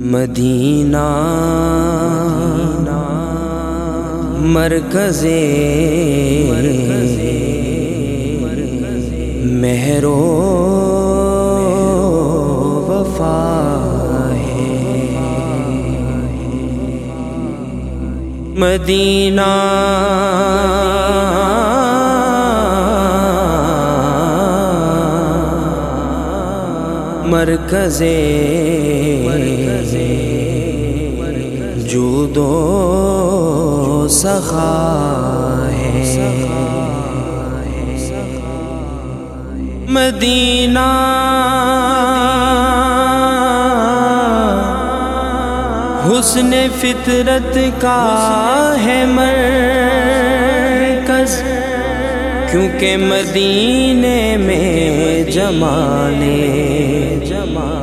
مدینہ مرکز مہرو وفا ہے۔ مدینہ مرکز جو دو سخا ہے مدینہ حسن فطرت کا ہے مرکز کیونکہ مدینے میں جمال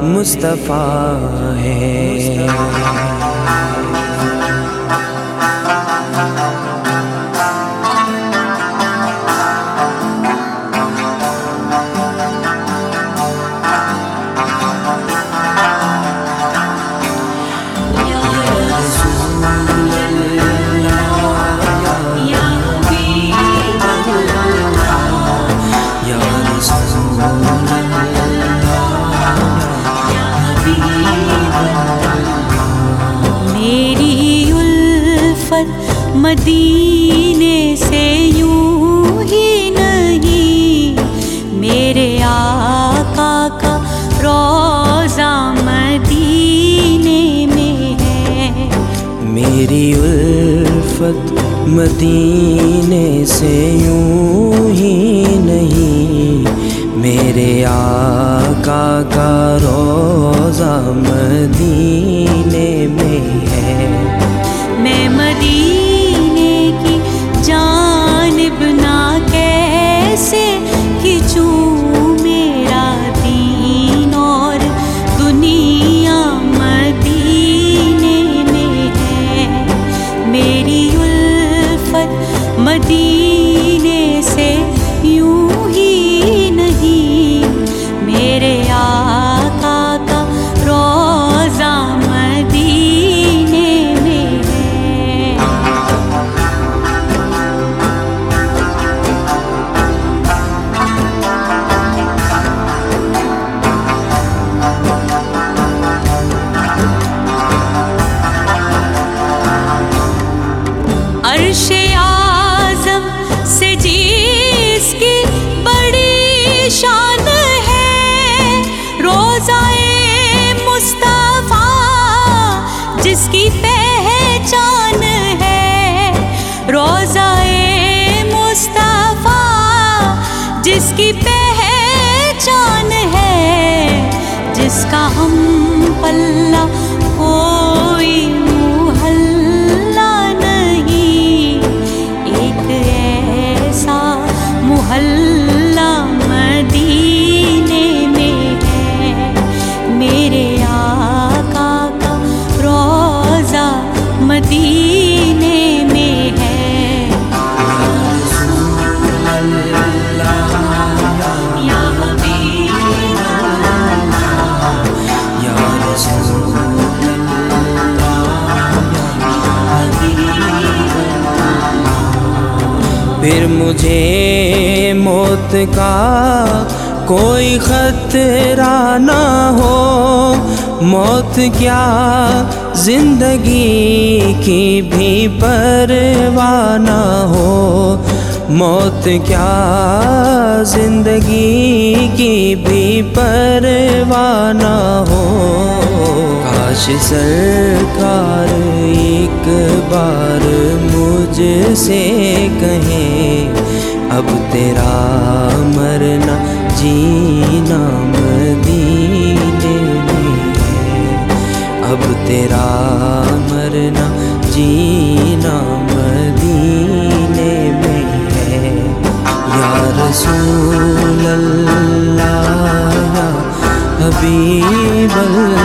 مصطفیٰ ہے۔ الفت مدینے سے یوں ہی نہیں۔ میرے آقا کا روزہ مدینے میں ہے۔ میری الفت مدینے سے یوں ہی نہیں۔ میرے آقا کا روزہ مدینے میں ہے۔ میں مدینے عرش اعظم سے جس کی بڑی شان ہے۔ روزہ مصطفیٰ جس کی پہچان ہے۔ روزہ مصطفیٰ جس کی پہچان ہے۔ جس کا ہم پلہ کوئی پھر مجھے موت کا کوئی خطرہ نہ ہو۔ موت کیا زندگی کی بھی پرواہ نہ ہو۔ موت کیا زندگی کی بھی پرواہ نہ ہو۔ کاش سرکار ایک بار مجھ سے کہیں اب تیرا مرنا جینا مدینے حبیب اللہ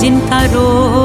جن کا روز